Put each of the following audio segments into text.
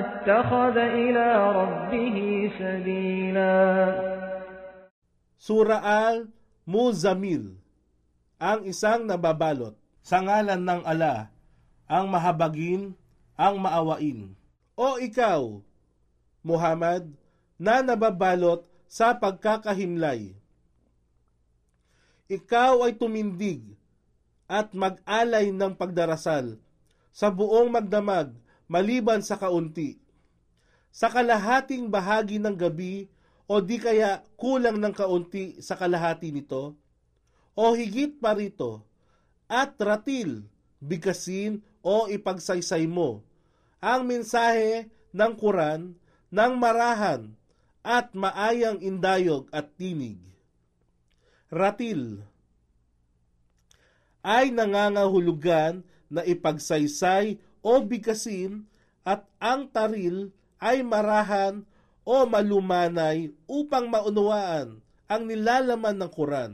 اتخذ إلى ربه سبيلا Sura Al-Muzamil, ang isang nababalot sa ngalan ng ala, ang mahabagin, ang maawain. O ikaw, Muhammad, na nababalot sa pagkakahimlay. Ikaw ay tumindig at mag-alay ng pagdarasal sa buong magdamag maliban sa kaunti. Sa kalahating bahagi ng gabi o di kaya kulang ng kaunti sa kalahati nito, o higit pa rito, at ratil, bigasin o ipagsaysay mo ang mensahe ng Quran ng marahan at maayang indayog at tinig. Ratil ay nangangahulugan na ipagsaysay o bigasin at ang taril ay marahan o malumanay upang maunawaan ang nilalaman ng Quran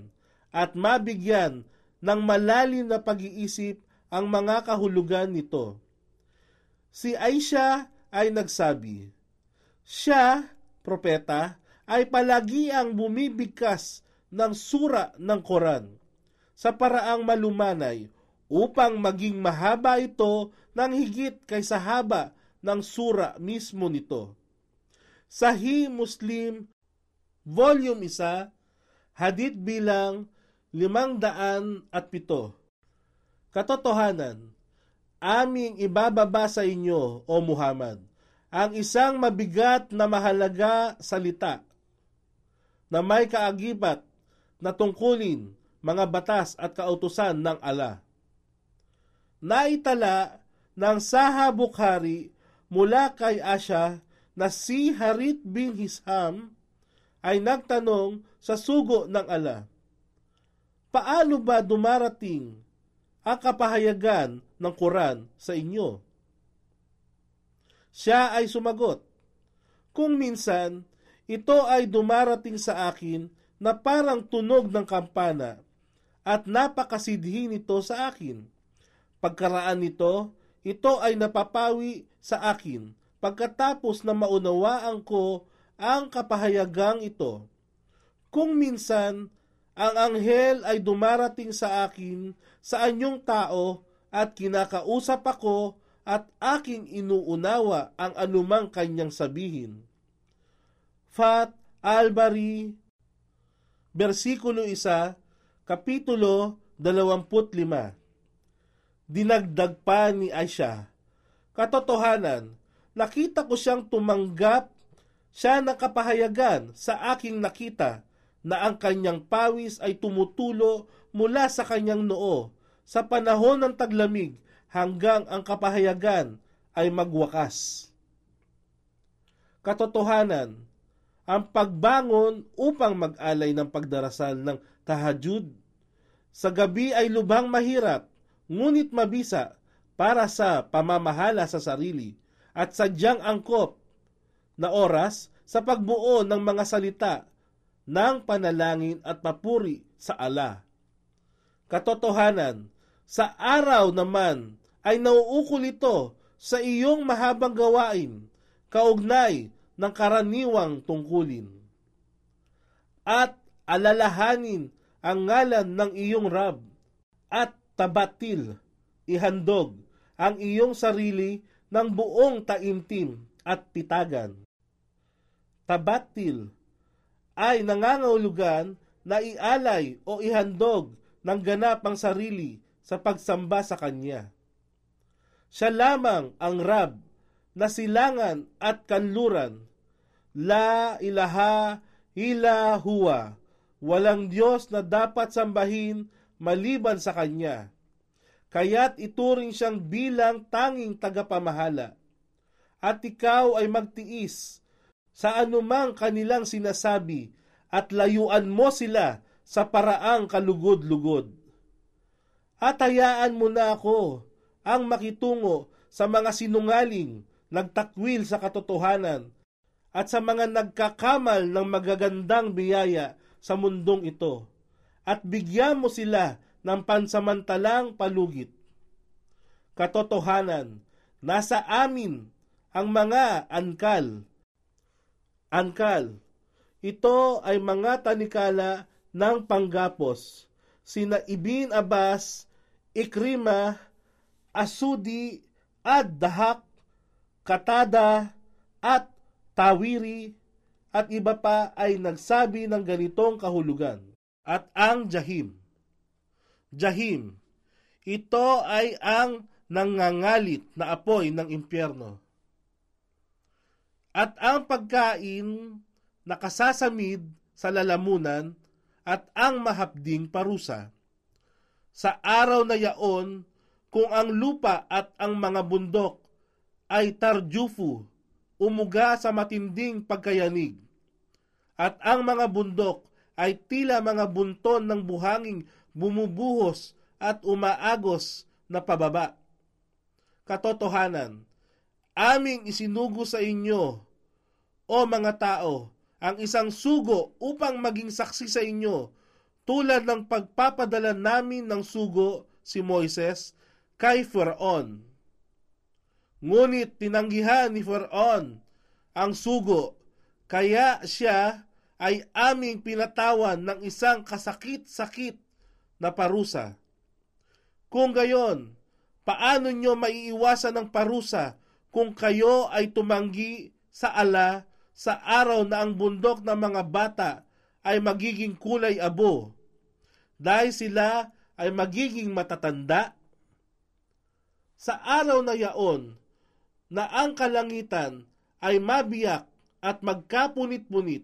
at mabigyan ng malalim na pag-iisip ang mga kahulugan nito. Si Aisha ay nagsabi, Siya, propeta, ay palagi ang bumibigkas ng sura ng Quran sa paraang malumanay upang maging mahaba ito ng higit kaysa haba ng sura mismo nito. Sahih Muslim, Volume 1, Hadith bilang 507. Katotohanan, aming ibababa sa inyo, O Muhammad, ang isang mabigat na mahalaga salita na may kaagibat na tungkulin mga batas at kautusan ng ala. Naitala ng Saha Bukhari mula kay Asya na si Harit bin Hisham ay nagtanong sa sugo ng ala, Paano ba dumarating ang kapahayagan ng Quran sa inyo? Siya ay sumagot, Kung minsan, ito ay dumarating sa akin na parang tunog ng kampana at napakasidhi nito sa akin. Pagkaraan nito, ito ay napapawi sa akin pagkatapos na maunawaan ko ang kapahayagang ito. Kung minsan ang anghel ay dumarating sa akin sa anyong tao at kinakausap ako at aking inuunawa ang anumang kanyang sabihin. Fat Albari, versikulo 1, kapitulo 25. Dinagdag pa ni Aisha, Katotohanan, nakita ko siyang tumanggap. Siya ng kapahayagan sa aking nakita na ang kanyang pawis ay tumutulo mula sa kanyang noo. Sa panahon ng taglamig hanggang ang kapahayagan ay magwakas. Katotohanan, ang pagbangon upang mag-alay ng pagdarasal ng tahajud. Sa gabi ay lubhang mahirap, ngunit mabisa para sa pamamahala sa sarili at sadyang angkop na oras sa pagbuo ng mga salita ng panalangin at papuri sa ala. Katotohanan, sa araw naman ay nauukol ito sa iyong mahabang gawain, kaugnay ng karaniwang tungkulin. At alalahanin ang ngalan ng iyong Rab at tabatil, ihandog ang iyong sarili ng buong taimtim at pitagan. Tabatil ay nangangahulugan na ialay o ihandog ng ganap ang sarili sa pagsamba sa Kanya. Siya lamang ang Rab na silangan at kanluran. La ilaha ila huwa. Walang Diyos na dapat sambahin maliban sa Kanya. Kaya't ituring siyang bilang tanging tagapamahala. At ikaw ay magtiis sa anumang kanilang sinasabi at layuan mo sila sa paraang kalugod-lugod. At hayaan mo na ako ang makitungo sa mga sinungaling, nagtakwil sa katotohanan, at sa mga nagkakamal ng magagandang biyaya sa mundong ito, at bigyan mo sila ng pansamantalang palugit. Katotohanan, nasa amin ang mga angkal Angkal. Ito ay mga tanikala ng panggapos. Sina Ibin Abbas, Ikrima, Asudi, Ad Dahak, Katada, at Tawiri, at iba pa ay nagsabi ng ganitong kahulugan. At ang Jahim. Jahim. Ito ay ang nangangalit na apoy ng impyerno at ang pagkain nakasasamid sa lalamunan at ang mahapding parusa. Sa araw na yaon, kung ang lupa at ang mga bundok ay tarjufu, umuga sa matinding pagkayanig, at ang mga bundok ay tila mga bunton ng buhanging bumubuhos at umaagos na pababa. Katotohanan, aming isinugo sa inyo, o mga tao, ang isang sugo upang maging saksi sa inyo, tulad ng pagpapadala namin ng sugo si Moises kay Faraon. Ngunit tinanggihan ni Faraon ang sugo, kaya siya ay aming pinatawan ng isang kasakit-sakit na parusa. Kung gayon, paano nyo maiiwasan ng parusa kung kayo ay tumanggi sa ala sa araw na ang bundok ng mga bata ay magiging kulay abo dahil sila ay magiging matatanda? Sa araw na yaon na ang kalangitan ay mabiyak at magkapunit-punit,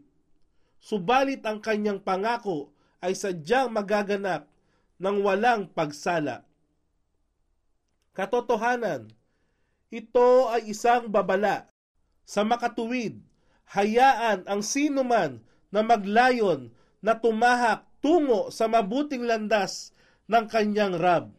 subalit ang kanyang pangako ay sadyang magaganap ng walang pagsala. Katotohanan, ito ay isang babala. Sa makatuwid, hayaan ang sino man na maglayon na tumahak tungo sa mabuting landas ng kanyang Rab.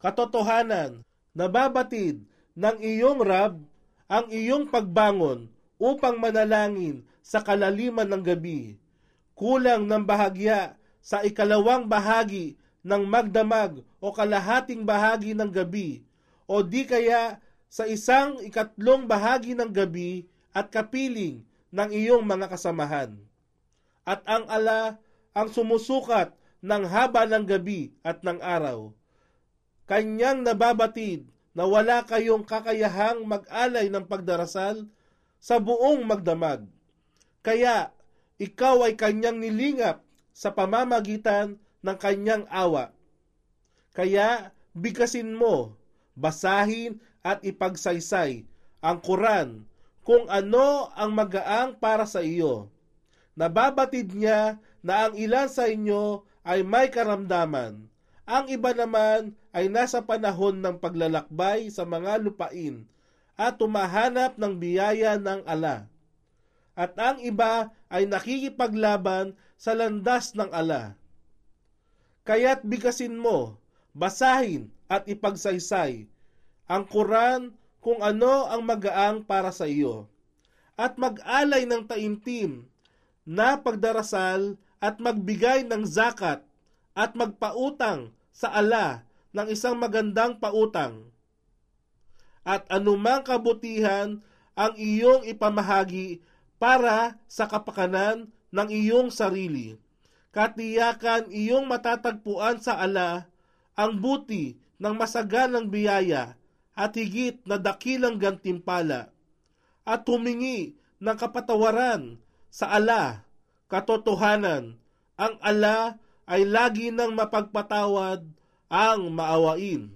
Katotohanan, nababatid ng iyong Rab ang iyong pagbangon upang manalangin sa kalaliman ng gabi. Kulang ng bahagya sa ikalawang bahagi ng magdamag o kalahating bahagi ng gabi o di kaya sa isang ikatlong bahagi ng gabi at kapiling ng iyong mga kasamahan. At ang ala ang sumusukat ng haba ng gabi at ng araw kanyang nababatid na wala kayong kakayahang mag-alay ng pagdarasal sa buong magdamag. Kaya ikaw ay kanyang nilingap sa pamamagitan ng kanyang awa. Kaya bigkasin mo, basahin at ipagsaysay ang Quran kung ano ang magaang para sa iyo. Nababatid niya na ang ilan sa inyo ay may karamdaman ang iba naman ay nasa panahon ng paglalakbay sa mga lupain at tumahanap ng biyaya ng ala. At ang iba ay nakikipaglaban sa landas ng ala. Kaya't bigasin mo, basahin at ipagsaysay ang Quran kung ano ang magaang para sa iyo. At mag-alay ng taimtim na pagdarasal at magbigay ng zakat at magpautang sa ala ng isang magandang pautang. At anumang kabutihan ang iyong ipamahagi para sa kapakanan ng iyong sarili. Katiyakan iyong matatagpuan sa ala ang buti ng masaganang biyaya at higit na dakilang gantimpala at humingi ng kapatawaran sa ala, katotohanan, ang ala ay lagi nang mapagpatawad ang maawain.